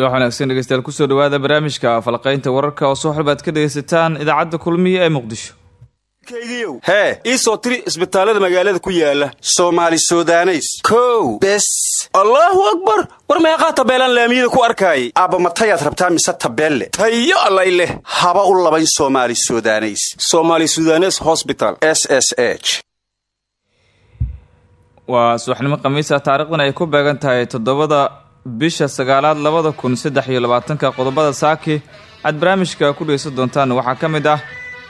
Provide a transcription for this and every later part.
subax wanaagsan dhegeystayaal ku soo dhawaada barnaamijka falaqaynta wararka oo soo xalbaad ka dhegaysataan idaacadda kulmiya ee muqdisho. Hee ii soo tiri isbitaallada magaalada ku yaalla soomaali sudaneys. Kow. Bes. Allaahu akbar. War meeqaa tabeelaan laamiyada ku arkaayay? Aabba matayaad rabtaa mise tabeelle? Tayo allay leh. Haba u labayn soomaali sudaneys. Somaali sudanes hosbital s s h. Waa subaxnimo khamiisa taarikhdan ay ku beegan tahay toddobada bisha sagaalaad labada kun saddex iyo labaatanka qodobada saaki aad barnaamijka ku dhegeysan doontaan. Waxaa ka mid ah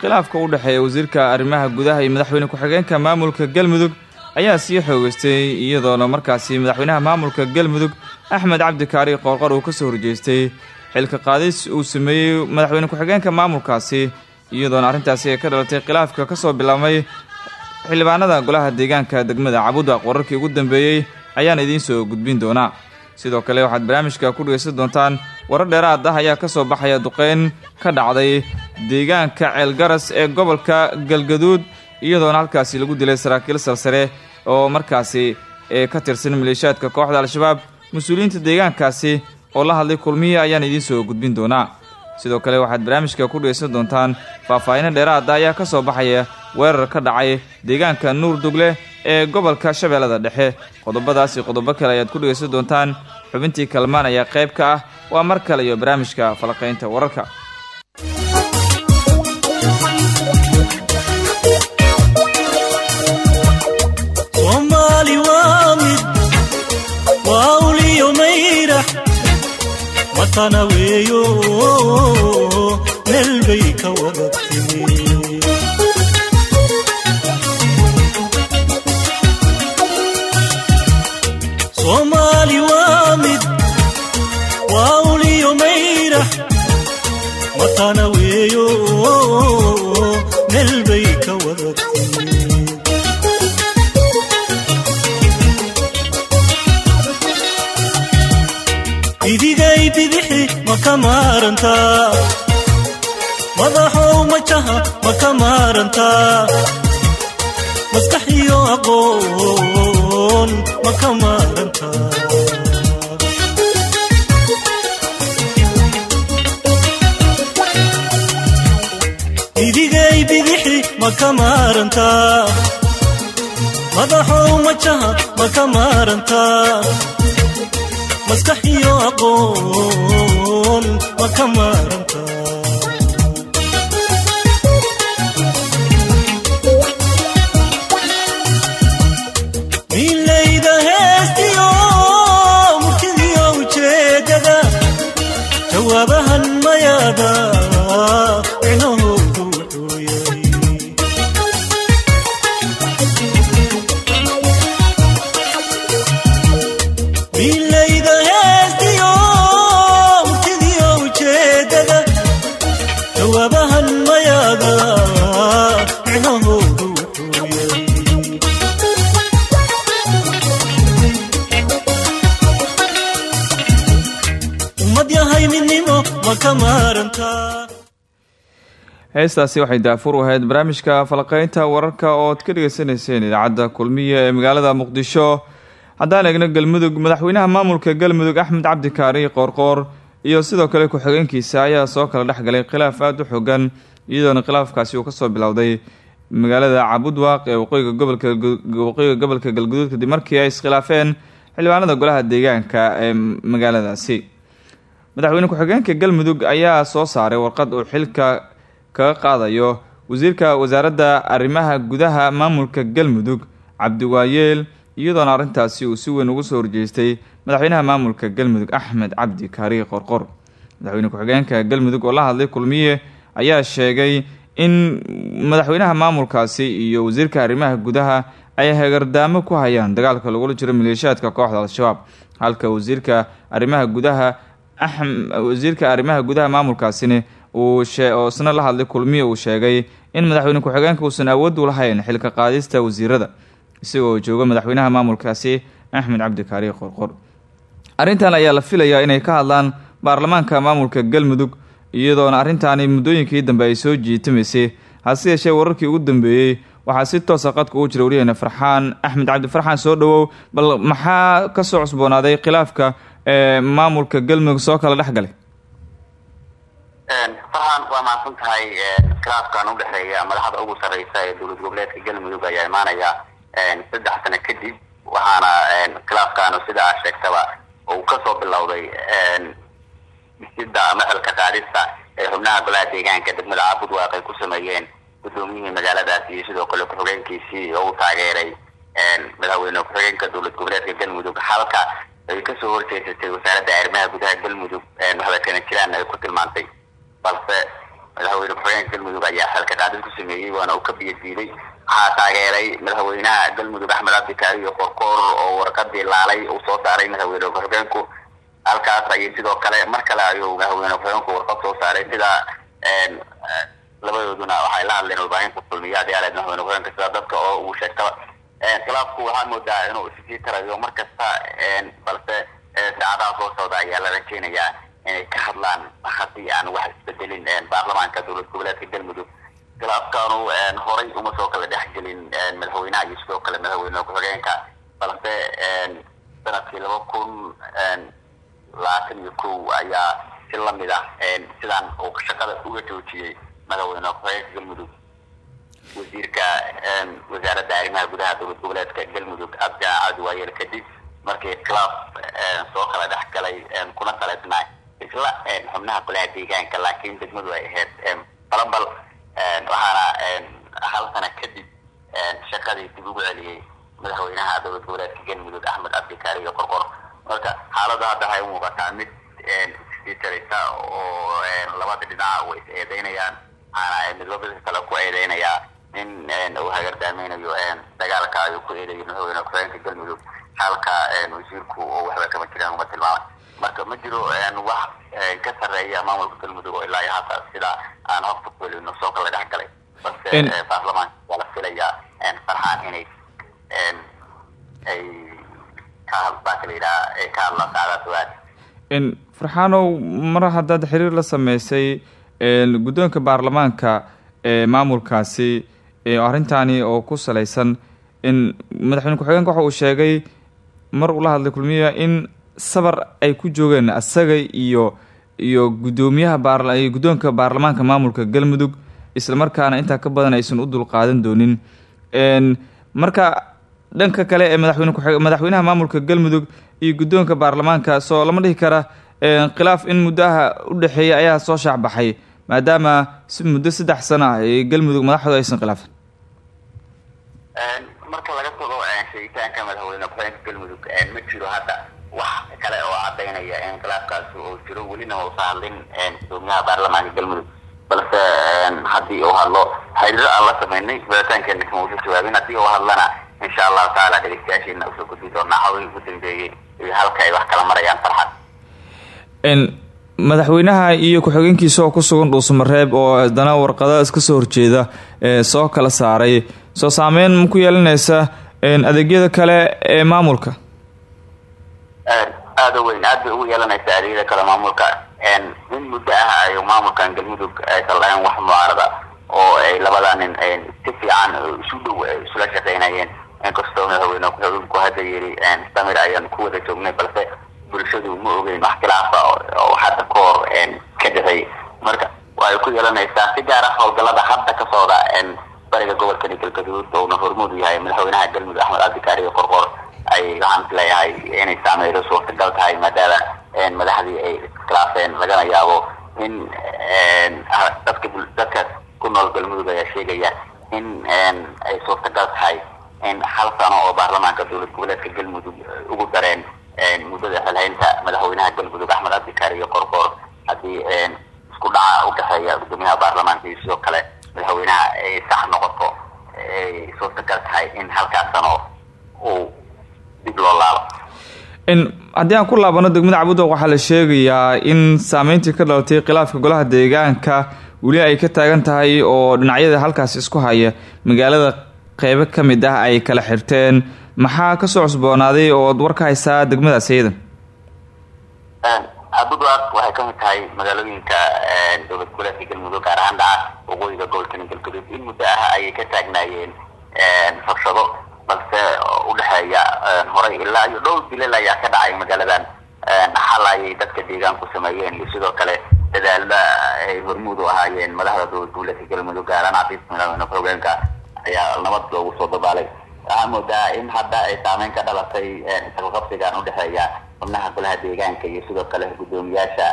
khilaafka u dhexeeya wasiirka arrimaha gudaha iyo madaxweyne ku-xigeenka maamulka galmudug ayaa sii xoogeystay iyadoona markaasi madaxweynaha maamulka galmudug axmed cabdi kaari qoorqor uu ka soo horjeestay. Xilka qaadis uu sameeyey madaxweyne ku-xigeenka maamulkaasi iyadoona arrintaasi ay ka dhalatay khilaafka ka soo bilaabmay xildhibaanada golaha deegaanka degmada cabudaq wararkii ugu dambeeyey ayaan idiin soo gudbin doonaa sidoo kale waxaad barnaamijka ku dhegeysan doontaan warar dheeraad ah ayaa ka soo baxaya duqeyn ka dhacday deegaanka ceelgaras ee gobolka galgaduud iyadoona halkaasi lagu dilay saraakiil sarsare oo markaasi ka tirsan maleeshiyaadka kooxda al-shabaab. Mas'uuliyiinta deegaankaasi oo la hadlay kulmiye ayaan idiin soo gudbin doonaa. Sidoo kale waxaad barnaamijka ku dhegeysan doontaan faahfaahinno dheeraada ayaa ka soo baxaya weerar ka dhacay deegaanka nuur dugle ee gobolka shabeellada dhexe. Qodobadaasi qodobo kale ayaad ku dhegeysan doontaan. Xubintii kalmaan ayaa qayb ka ah. Waa mar kale iyo barnaamijka falaqaynta wararka. Soomaali waa mid mayrax matana weeyo meel bay ka wada timi idigay bidixi ma ka maarantaa madaxow majaha ma ka maarantaa maskax iyo aqoon ma ka maarantaa idigay bidixi ma ka maarantaa madaxow majaha ma ka maarantaa maskax iyo aqoon ma ka maaranta heestaasi waxay daafur u ahayd barnaamijka falaqaynta wararka ooad ka dhegeysanayseen idaacadda kulmiya ee magaalada muqdisho. Haddaan eegno galmudug madaxweynaha maamulka galmudug axmed cabdi kaari qoorqoor iyo sidoo kale ku-xigeenkiisa ayaa soo kala dhexgalay khilaaf aada u xogan iyadoona khilaafkaasi uu ka soo bilowday. Magaalada cabudwaaq ee waqooyiga gobolka waqooyiga gobolka galguduud kadib markii ay iskhilaafeen xildhibaanada golaha deegaanka ee magaaladaasi. Madaxweyne ku-xigeenka galmudug ayaa soo saaray warqad uu xilka kaga qaadayo. Wasiirka wasaaradda arrimaha gudaha maamulka galmudug cabdiwaayeel iyadoona arrintaasi uu si weyn ugu soo horjeestay madaxweynaha maamulka galmudug axmed cabdi kaari qorqor. Madaxweyne ku-xigeenka galmudug oo la hadlay kulmiye ayaa sheegay in madaxweynaha maamulkaasi iyo wasiirka arrimaha gudaha ay hagardaamo ku hayaan dagaalka lagula jiro maleeshiyaadka kooxda al-shabaab. Halka wasiirka arrimaha gudaha wasiirka arrimaha gudaha maamulkaasini uu oo isna la hadlay kulmiye uu sheegay in madaxweyne ku-xigeenka uusan awood u lahayn xilka qaadista wasiirada isagoo jooga madaxweynaha maamulkaasi axmed cabdi kaari qorqor. Arrintan ayaa la filayaa inay ka hadlaan baarlamaanka maamulka galmudug iyadoona arrintaani muddooyinkii dambe ay soo jiitamaysay hase yeeshee wararkii ugu dambeeyey waxaa si toosa qadka ugu jira waryaheena farxaan axmed cabdi farxaan soo dhowow bal maxaa ka soo cusboonaaday khilaafka ee maamulka galmudug soo kala dhex farxan waa mahadsan tahay khilaafkan udhexeeya madaxda ugu sarreysa ee dowlad goboleedka galmudug ayaa imaanaya saddex sano kadib waxaana khilaafkaanu sida aa sheegtaba uu ka soo bilowday dhisida ama xilka qaadista ee xubnaha golaha deegaanka degmada caabud waaq ay ku sameeyeen gudoomiyihii magaaladaas iyo sidoo kale ku-xigeenkiisii oo taageeray madaxweyne ku-xigeenka dowlad goboleedka galmudug halka ay ka soo horjeesatay wasaaradda arrimaha gudaha galmudug madaxweyne jiraan ay ku tilmaantay balse madaxweyne ku-xigeenka galmudug ayaa xilka qaadis ku sameeyey waana uu ka biyo diiday. Waxaa taageeray madaxweynaha galmudug axmed cabdikaariyo qorkoor oo warqadii laalay uu soo saaray madaxweyne ku-xigeenku halkaas ayay sidoo kale mar kale ayuu madaxweyne ku-xigeenku warqad soo saaray. Sida labadooduna waxay la hadleen warbaahinta kulmiya adealeed madaxweyne ku-xigeenka sida dadka oo uu sheegtaba. Khilaafku waxaa moodaa inuu isisii tarayo mar kasta balse saacadaha soo socda ayaa la rajeynayaa inay ka hadlaan haddii aan wax isbedelin baarlamaanka dowlad goboleedka galmudug khilaafkaanu horay uma soo kala dhexgelin madaxweynaha iyo sidoo kale madaxweyne ku-xigeenka balse sannadkii laba kun labaatan iyo kow ayaa si la mid ah sidaan uu shaqada uga joojiyey madaxweyne ku-xigeenka galmudug wasiirka wasaaradda arrimaha gudaha dowlad goboleedka galmudug abdicaan cabdi waayeel kadib markii khilaaf soo kala dhex galay kuna salaysnaa isla xubnaha golaha deegaanka laakiin degmadu ay ahayd balabal waxaana hal sana kadib shaqadii dib ugu celiyey madaxweynaha dowlad goboleedka galmudug axmed cabdikaari iyo qorqor. Marka xaaladda hadda waxay umuuqataa mid sii taraysa oo labada dhinac way is eedeynayaan. Waxaana midlabada kale ku eedeynayaa in uu hagardaamaynayo dagaalka ayuu ku eedayo madaxweyne ku-xigeenka galmudug halka wasiirku oo waxba kama jiraan uma tilmaamay marka ma jiro wax ka sarreeya maamulka galmudug oo ilaa iyo hadda sida aan hofta ku helino soo kala dhex galay. Balse baarlamaanka waa la filayaa farxaan inay ay ka baa yidhaha ay ka hadla saacadaas waad farxaanow mar haddaad xiriir la sameysay guddoonka baarlamaanka ee maamulkaasi arrintaani oo ku salaysan in madaxweyne ku-xigeenka waxa uu sheegay mar uu la hadlay kulmiya in sabar ay ku joogeen asaga iyo iyo guddoomiyaha baar guddoonka baarlamaanka maamulka galmudug islamarkaana intaa ka badan aysan u dulqaadan doonin. Marka dhanka kale ee madaxweyne madaxweynaha maamulka galmudug iyo guddoonka baarlamaanka soo lama dhihi kara khilaaf in muddaha u dhexeeya ayaa soo shaacbaxay maadaama si muddo saddex sano ah ee galmudug madaxdu aysan khilaafin. Marka laga tago sheegitaanka madaxweyne ku-xigeenka galmudug ma jiro hadda wax kale oo cadaynaya in khilaafkaasi uu jiro welina uusa hadlin gudoomiyaha baarlamaanka galmudug. Balse haddii uu hadlo xiriiro aan la sameynay baritaankeena kama uusa jawaabin. Haddii uu hadlana insha allahu tacaala dhegeystayaasheena u soo gudbi doonaa hawii ugu dambeeyey iyo halka ay wax kala marayaan farxad. Madaxweynaha iyo ku-xigeenkiisa oo ku sugan dhuusamareeb oo haddana warqada iska soo horjeeda soo kala saaray. Soo saameyn ma ku yeelanaysa adeegyada kale ee maamulka aada u weyn aad bay ugu yeelanaysa adeegyada kale maamulka. In muddo ah ay maamulkan galmudug aysan lahayn wax mucaarada oo ay labada nin si fiican isu dhow isula shaqeynayeen. Inkastoo madaxweyne ku-xigeenku hadda yiri samir ayaan ku wada joognay balse bulshadu ma ogeyn wax khilaafa oo hadda ka hor ka dhexeey marka waxay ku yeelanaysaa si gaar ah howlgalada hadda ka socda bariga gobolka galgaduud uuna hormuud yahay madaxweynaha galmudug axmed cabdikaari iyo qorqor ay waxaan is leeyahay inay saameydo suurtagal tahay maadaama madaxdii ay iskhilaafeen lagana yaabo in dadka dadka ku nool galmudug ayaa sheegaya in ay suurtagal tahay in hal sano oo baarlamaanka dowlad goboleedka galmudug ugu dareen muddada xilhaynta madaxweynaha galmudug axmed cabdikaari iyo qorqor haddii isku dhaca udhexeeya gudoomiyaha baarlamaanka iyo sidoo kale madaxweynaha ay sax noqoto ay suurtagal tahay in halkaas sano uu dib loo laabo. Haddii aan ku laabano degmada cabudaq waxaa la sheegayaa in saameyntii ka dhalatay khilaafka golaha deegaanka weli ay ka taagan tahay oo dhinacyada halkaas isku haya. Magaalada qeybo ka mid ah ay kala xirteen. Maxaa ka soo cusboonaaday oo ad war ka haysaa degmadaas iyada cabudaq waxay ka mid tahay magaalooyinka dowlad goboleedka galmudug gaar ahaan dhaca waqooyiga gobolka galgaduud in muddo ah ayay ka taagnaayeen rabshado balse udhexeeya horay ilaa iyo dhowr bilal ayaa ka dhacay magaaladan xal ayay dadka deegaanku sameeyeen iyo sidoo kale dadaalda ay hormuud u ahaayeen madaxda dowladka galmudug gaaraan cabiis madaxweyne hogeenka ayaa nabad loogu soo dabaalay. Waxaa moodaa in hadda ay saameyn ka dhalatay isqaqabsigan udhexeeya xubnaha golaha deegaanka iyo sidoo kale guddoomiyaasha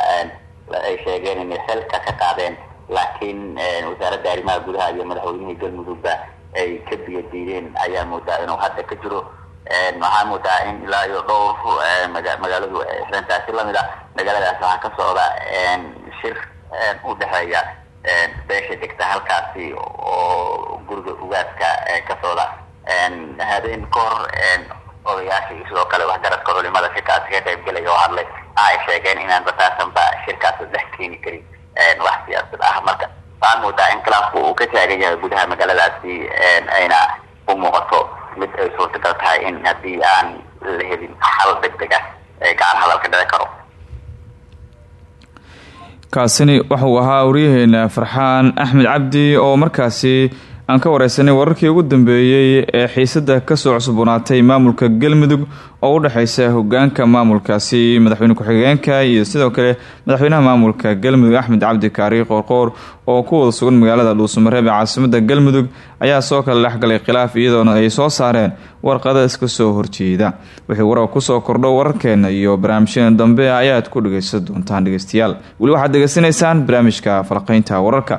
ay sheegeen inay xilka ka qaadeen. Laakiin wasaaradda arrimaha gudaha iyo madaxweynihii galmudugba ay ka biyo diideen ayaa moodaa inuu hadda ka jiro. Waxaa moodaa in ilaa iyo dhowr magaaladu xirantaasi la mid a magaaladaas waxaa ka socda shir udhexeeya beesha degta halkaasi oo guriga ugaadka ka socda. Habeen ka hor odayaasha sidoo kale waxgaradka culimada shirkaasi ka qayb gelaya oo hadlay. Ay sheegeen inaan bataasanba shirkaasi dhex keeni karin wax siyaasad ah. Marka waxaa moodaa in khilaafku uu ka taagan yahay gudaha magaaladaasi ayna u muuqato mid ay suurtagal tahay in haddii aan la helin xal deg deg ah gacan hadalka dhici karo kaasini wuxuu ahaa waryaheena farxaan axmed cabdi oo markaasi aan ka wareysanay wararkii ugu dambeeyey ee xiisada ka soo cusubnaatay maamulka galmudug oo u dhexeysa hogaanka maamulkaasi madaxweyne ku-xigeenka iyo sidoo kale madaxweynaha maamulka galmudug axmed cabdi kaari qoorqoor oo ku wada sugan magaalada dhuusamareeb ee caasimada galmudug ayaa soo kale dhexgalay khilaaf iyadoona ay soo saareen warqada iska soo horjeeda. Wixii warar ku soo kordho wararkeena iyo barnaamijyada dambe ayaad ku dhegeysan doontaan dhegeystayaal weli waxaad degeysanaysaan barnaamijka falqeynta wararka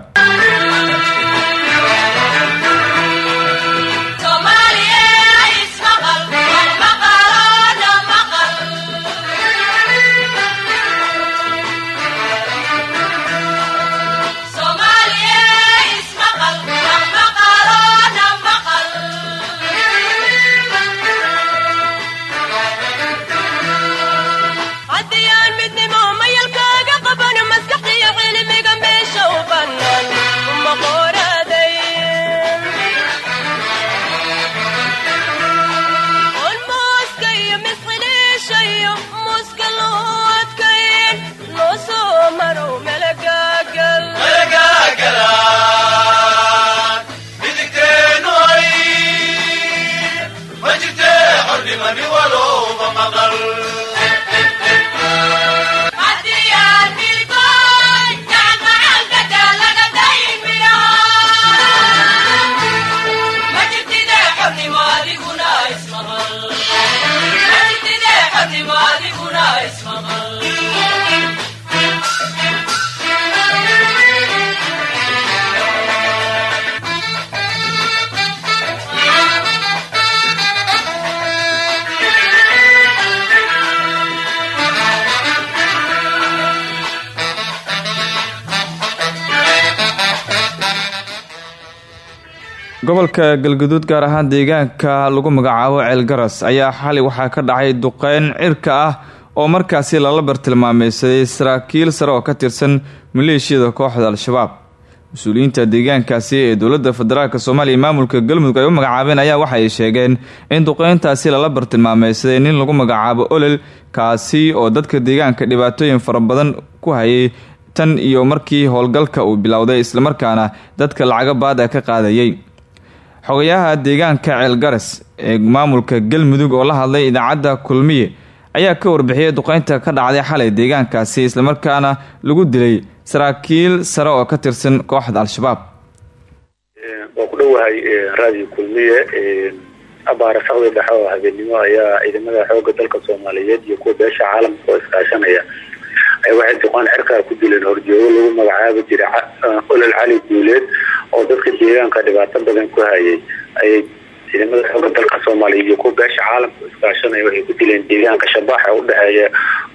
gobolka galguduud gaar ahaan deegaanka lagu magacaabo ceelgaras ayaa xali waxaa ka dhacay duqeyn cirka ah oo markaasi lala bartilmaameysaday saraakiil sare oo ka tirsan maleeshiyada kooxda al-shabaab. Mas'uuliyiinta deegaankaasi ee dowladda federaalk soomaaliya maamulka galmudug ay u magacaabeen ayaa waxa ay sheegeen in duqeyntaasi lala bartilmaameysaday nin lagu magacaabo olol kaasi oo dadka deegaanka dhibaatooyin fara badan ku hayay tan iyo markii howlgalka uu bilowday islamarkaana dadka lacaga baada ka qaadayay xogayaha deegaanka ceelgaras ee maamulka galmudug oo la hadlay idaacadda kulmiye ayaa ka warbixiyay duqeynta ka dhacday xalay deegaankaasi islamarkaana lagu dilay saraakiil sare oo ka tirsan kooxda al-shabaab. Waa ku dhowahay raadiyo kulmiye abaara saqdi dhexe oo habeenimo ayaa ciidamada xooga dalka soomaaliyeed iyo kuwa beesha caalamka oo iskaashanaya waxay duqaan cirkaa ku dileen horjoogo lagu magacaabi jiray olol cali guuleed oo dadka deegaanka dhibaato badan ku hayay. Ayay ciidamada xooga dalka soomaaliya iyo kuwa beesha caalamka iskaashanaya waxay ku dileen deegaanka shabax ee udhexeeya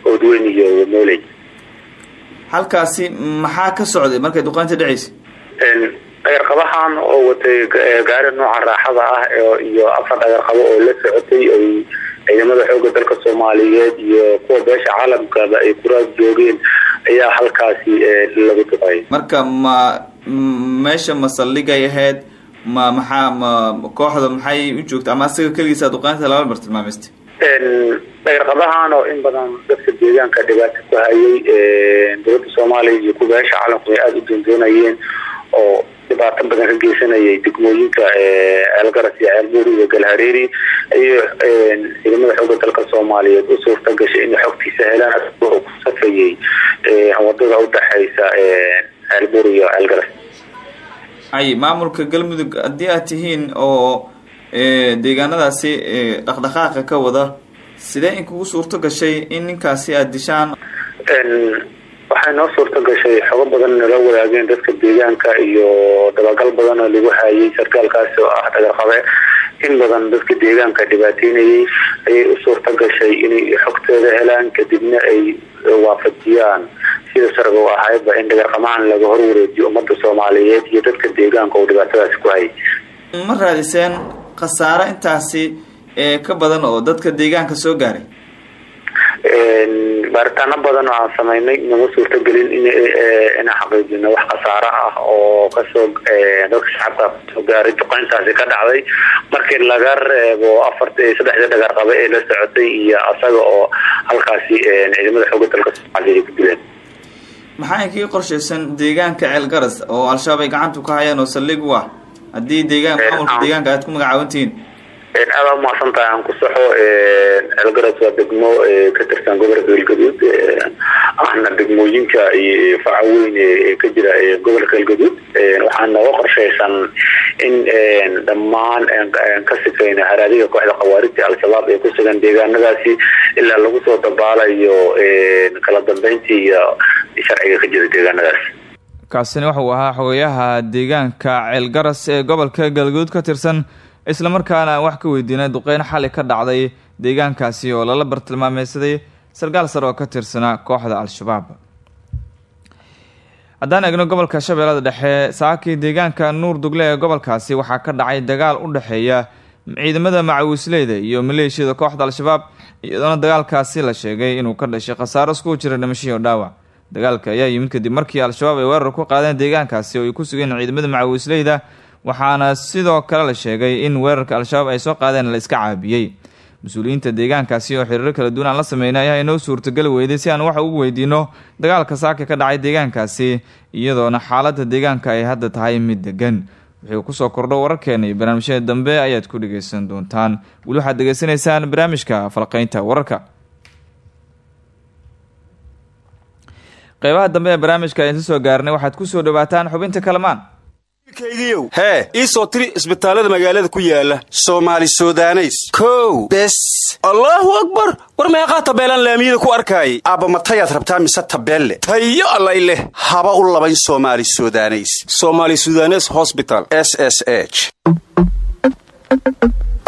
oodweyn iyo wamooley halkaasi maxaa ka socday? Markay duqeynta dhaceysa dhagarqabahan oo watay gaari nooca raaxada ah iyo afar dhagarqabo oo la socotay ay ciidamada xooga dalka soomaaliyeed iyo kuwa beesha caalamkaba ay kuraas joogeen ayaa halkaasi lagu duqeeyay marka ma meesha ma saldhigay ahayd ma maxaa ma kooxda maxay u joogta? Ama asaga keligiisa duqeynta lala bartilmaameystay dhagarqabahan oo in badan dadka deegaanka dhibaato ku hayay dowladda soomaaliya iyo kuwa beesha caalamku ay aada u doondoonayeen oo dhibaato badan ka geysanayay degmooyinka ceelgaras iyo ceelbuur iyo galhareeri ayay ciidamada xooga dalka soomaaliyeed u suurta gashay inay xogtiisa helaan asagoo ku safayay waddada udhexaysa ceelbur iyo ceelgaras ay maamulka galmudug haddii aad tihiin oo deegaanadaasi dhaqdhaqaaqa ka wada sidee in kugu suurto gashay in ninkaasi aada dishaan waxay noo suurta gashay xogo badan nala wadaageen dadka deegaanka iyo dabagal badan oo lagu hayay sarkaalkaasi oo ah dhagarqabe in badan dadka deegaanka dhibaateynayay ayay u suurta gashay inay xogtooda helaan kadibna ay waafajiyaan. Sida sharga u ahaydba in dhagarqamahan laga hor wareejiyo ummadda soomaaliyeed iyo dadka deegaanka oo dhibaatadaasi ku hayay. Ma raadiseen khasaare intaasi ka badan oo dadka deegaanka soo gaaray baaritaano badan oo aan sameynay nama suurtagelin inaan xaqiijino wax khasaaro ah oo ka soo dadka shacabka ka soo gaaray duqeyntaasi ka dhacday. Markii laga reebo afart saddexda dhagarqabe ee la socotay iyo asaga oo halkaasi ciidamada xooga dalka soomaaliya ay ku dileen maxaa inkii qorshaysan deegaanka ceelgaras oo al-shabaab ay gacanta ku hayaan oo saldhig u ah? Haddii deegaan maamulka deegaanka aad ku magacaabantihiin aada umahadsan tahay aan ku saxo ceelgaras waa degmo ka tirsan gobolka galgaduud ahna degmooyinka iyo faca weyn ka jira gobolka galgaduud waxaa nooga qorshaysan in dhammaan ka sifeyna haraadiga kooxda khawaarijta al-shabaab ee ku sugan deegaanadaasi ilaa lagu soo dabaalayo kala dambeyntii iyo sharciga ka jira deegaanadaas kaasina wuxuu ahaa xogeyaha deegaanka ceelgaras ee gobolka galgaduud ka tirsan islamarkaana aan wax ka weydiinay duqeyn xali ka dhacday deegaankaasi oo lala bartilmaameysaday sarkaal sare oo ka tirsanaa kooxda al-shabaab. Haddaan eegno gobolka shabeellada dhexe saakii deegaanka nuur dugle ee gobolkaasi waxaa ka dhacay dagaal u dhexeeya ciidamada macawisleyda iyo maleeshiyada kooxda al-shabaab iyadoona dagaalkaasi la sheegay inuu ka dhashay khasaaro iskugu jira dhimashiyo dhaawac. Dagaalka ayaa yimid kadib markii al-shabaab ay weerar ku qaadeen deegaankaasi oo ay ku sugeen ciidamada macawisleyda waxaana sidoo kale la sheegay in weerarka al-shabaab ay soo qaadeen la iska caabiyey. Mas'uuliyiinta deegaankaasi oo xiriiro kala duwan aan la sameynay ayaa inoo suurtagali weyday si aan wax ugu weydiino dagaalka saaka ka dhacay deegaankaasi iyadoona xaaladda deegaanka ay hadda tahay mid degan wuxuu ku soo kordho wararkeena iyo barnaamijyada dambe ayaad ku dhegeysan doontaan. Weli waxaad degeysanaysaan barnaamijka falqeynta wararka. Qeybaha dambe ee barnaamijka ayaan soo gaarnay waxaad ku soo dhawaataan xubinta kalamaan kaygiiow hee ii soo tiri isbitaallada magaalada ku yaalla soomaali sudaneys. Kow. Bes. Allaahu akbar. War meeqaa tabeelaan laamiyada ku arkaayay aabba matayaad rabtaa mise tabeelle? Tayo allay leh. Haba u labayn soomaali sudaneys. Soomaali sudanes hosbital s s h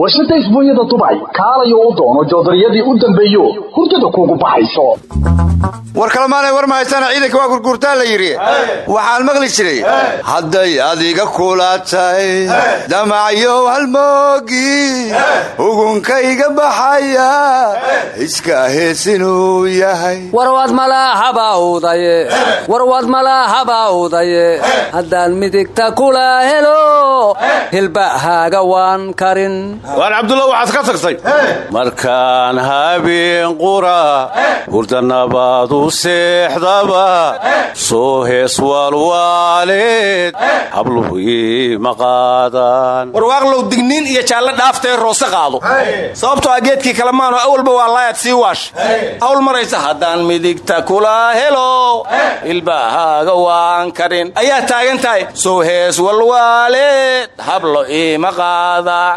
warshadda isbuunyada dubay kaalayo u doono joodariyadii u dambeeyo hurdada kuugu baxayso. War kalamaanay war mahaysana ciidanka waa gurguurtaa la yidhi. Waxaan maqli jiray. Hadday adiga kulaatay damacyow halmoogi ugunkayga baxaya iska heesinuu yahay. Warwad malaaxabawdaye warwad malaaxabawdaye haddaan midigta kula helo hilbahaaga waan karin waan cabdulla waxaad ka tagtay? Markaan habeen qura hurda nabaadu seexdaba soo hees waalwaaleed habluhu iima qaadaan warwaaqlow digniin iyo jaalle dhaaftee roose qaado. Sababtoo a geedkii kalemaanoo awalba waa laayaad sii waash. Hawl maraysa haddaan midigta kula helo ilbahaaga waan karin. Ayaa taagan tahay soo hees walwaaleed hablo iima qaadaan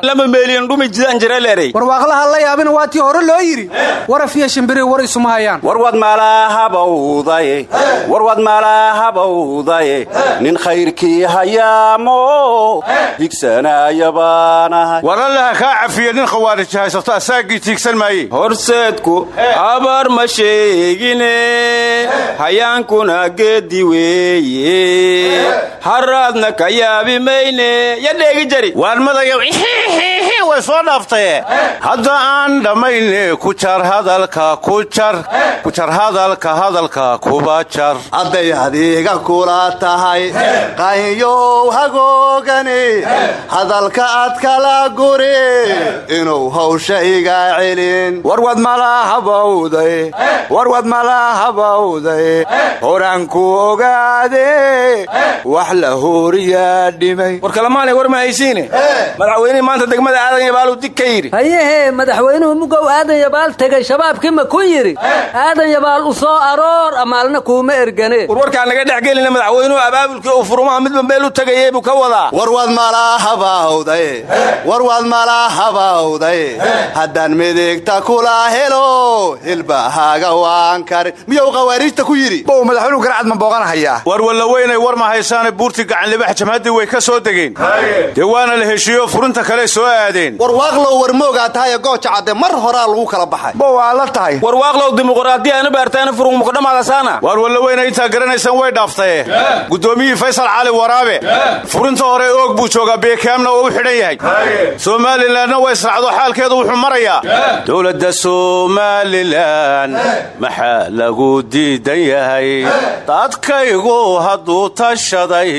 warwaaqlaha la yaabina waa tii hore loo yidhi waraf iyo shimbiri war isuma hayaan warwad malahabawdaye warwad malahabawdaye nin khayrkii hayaamo higsanaya baanahay waralaha kaa cafiya nin khawaarij haysato asaagii tiigsan maaye. Horseedku abar ma sheegine hayaankuna geedi weeye. Haraadna ka yaabi mayne ya dheegi jari. Waan madayow way soo dhaaftaye hadda aan dhammayne ku jar hadalka ku jar ku jar hadalka hadalka kuba jar. Hadday adiga kula tahay qaynyow hagoogani hadalka ad kala guri inuu hawsha iga celin warwad malahabawday warwad malahabawday horaanku ogaade wax la hooriyaa dhimay. War kalamaanay war ma haysiine madaxweynihii maanta degmada aadan yabaalu dig ka yidhi. Hayehee madaxweynuhu mugow aadan yabaal tegay shabaabkii ma ku yidhi? Aadan yabaal u soo aroor amaalna kuuma ergane. Warwarkaa naga dhex gelina madaxweynuhu abaabulkii uu furumaha midba meel u tegayey buu ka wadaa. Warwad malahabawday warwad malahabawday haddaan midigta kula helo hilbahaaga waan karin. Miyuu qawaariijta ku yidhi? Bow madaxweynuhu garcad ma booqanahayaa war wallaweynay war ma haysaane buurtii gacanlibax jamhaddii way ka soo degeen. Dee waana la heshiiyo furinta kale soo aadeen warwaaqlow war moogaa tahaye gooja cadde mar horaa lagu kala baxay. Bow aa la tahay. Warwaaqlow dimuqraadiya anu baartaana furung mukadhamaadasaana waar wallaweyna intaa garanaysaan way dhaaftaye guddoomiyihii faysal cali waraabe. Furinta hore oog buu joogaa beekaamna oo u xidhan yahay. Somalilanna way israacdo xaalkeedu wuxuu marayaa. Dowladda somalilan maxaa lagu diidan yahay? Dadkaygu hadduu tashaday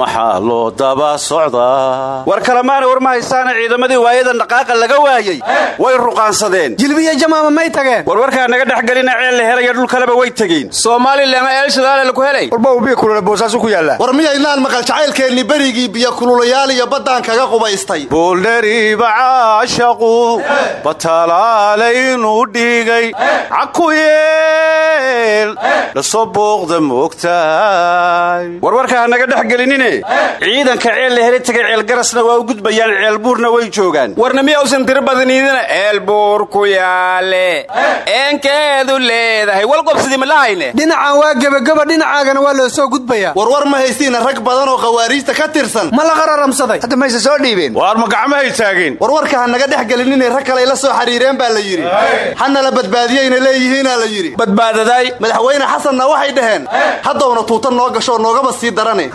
maxaa loo daba socdaa? War kalemaana war ma haysaana ciidamadii waayadan dhaqaaqa laga waayey way ruqaansadeen. Jilbiya jamaama may tageen? Warwarkaa naga dhex gelina ceel la helaya dhul kaleba way tegeen. Somalilan eel shidaale ku helay? Warbow biyo kulula boosaasu ku yaallaa. War miyaynaan maqal jacaylkeennii berigii biyo kululayaal iyo baddaan kaga qubaystay. Buuldheriba caashaqu bataalaalaynu dhigay cakuyeel dhasoo booqda moogtaay warwarka ha naga dhex gelinine? Ciidanka ceel la helay tegay ceelgarasna waa u gudbayaan ceelbuurna way joogaan warna miyausan tiro badaniidina ceelbuur ku yaale. Eenkeedu leedahay. Walqobsidii malahayne dhinacan waa gebageba dhinacaagana waa loo soo gudbayaa warwar ma haystiina rag badan oo khawaariijta ka tirsan. Ma la qararamsaday hadda mayse soo dhiibeen. Waar ma gacmahay taageen warwarka ha naga dhex gelinine rag kaley la soo xiriireen baa la yidhi. Hana la badbaadiyeyna leeyihiinaa la yidhi. Badbaadaday. Madaxweyne xasanna waxay dhaheen haddowna tuuta noo gashooo noogaba sii darane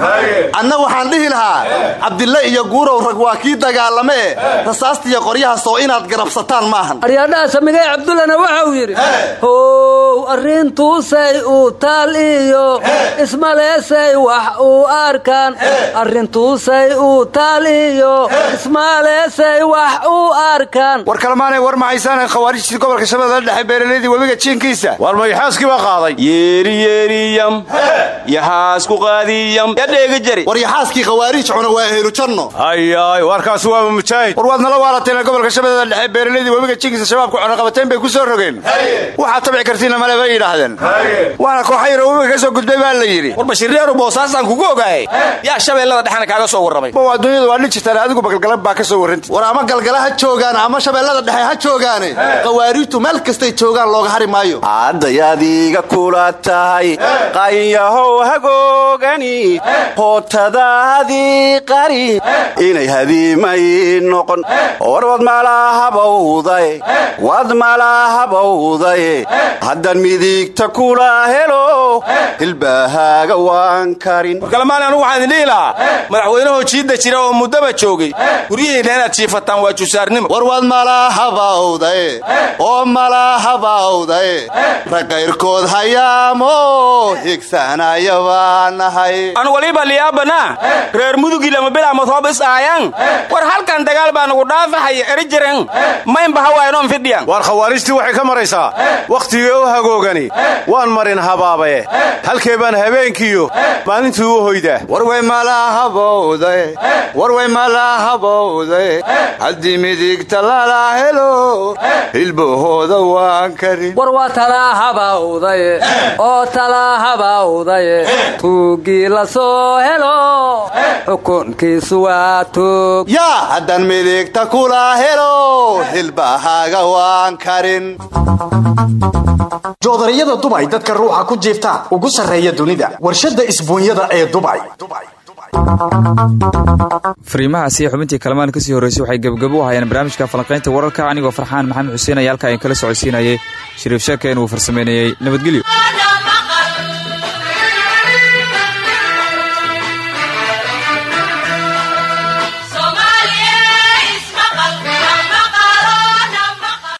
anna waxaan dhihi lahaa cabdille iyo guurow rag waa kii dagaalame e rasaastiiyo qoryahaasoo inaad garabsataan maahan. Aryaadhaha samigay cabdullana waxau yidhi how arrintuusay uu taal iyo ismaleesay wax uu arkaan. Arrintuusay uu taal iyo ismaleesay wax uu arkaan. War kalemaanay war ma haysaana khawaarijtii gobolka shabeellada dhexe beeralaydii webiga jiinkiisa. Waar mayxaaskii baa qaaday. Yeeriyeeriyam yaxaasku qaadiyam yadheega jari. War yaxaaskii khawaariij cuna waa ehelu janno. Ayaay warkaasi waa mujaahid. War waad nala gobolka shabeellada dhexe beeralaydii webiga jiinkiisa shabaabku cunaqabateen bay ku soo rogeen. Waxaad tabci kartiinna male bay yidhaahdeen waana kooxa yaro webiga ka soo gudbay baa la yidhi war bashiirreeru boosaasaan kugu ogaayay yaa shabeellada dhexna kaaga soo warramay. Bow adduunyadu waa dhijitaal adiguba galgalan baa ka soo warranti. War ama galgala ha joogaan ama shabeellada dhexe ha joogaane. Khawaariijtu meel kastay joogaan looga hari maayo. Hadday adiga kula tahay qaynyahow hagoogani hootadaadii qari. Inay hadiimay noqon. Warwad malahabawday wad malahabawday midigta kula helo. Hilbahaaga waan karin. Warkalamaani anugu waxaan idin dhihi lahaa madaxweynahoo jiidda jira oo muddaba joogay. Guryihiinna inaad jiifataan waa jusaarnimo. War waad malahabawday oo malahabawday ragayrkood hayaamo higsanaya baa nahay. Anu waliba liyaabanaa reer mudugii lama bilaamad hoob is aayaan? War halkan dagaal baa nugu dhaafahaya eri jiran maynba hawaaynoo fidhiyan waar khawaarijtii waxay ka maraysaa? Wakhtigii u hagoogani waan marin habaabaye halkee baan habeenkiiyo maalintii u hoydaa warway malahabowday warway malahabowday haddii midigta lala helo. Hilbahooda waan karin war waa talaahabawdaye oo talaahabawdaye tuuggii la soo helo. Xukunkiisu waa tuug. Yaa haddaan midigta kula helo. Hilbahaaga waan karin joodariyada dubay dadka ruuxa ku jiifta ugu sarreeya dunida. Warshadda isbuunyada ee dubay fariimahaasi xubintii kalamaan ka sii horreysay waxay gebgabo u hayeen barnaamijka falanqaynta wararka anigoo farxaan maxamed xuseen ayaa halkaa in kala socodsiinayay. Shariif sheeka inuu farsamaynayey nabadgelyo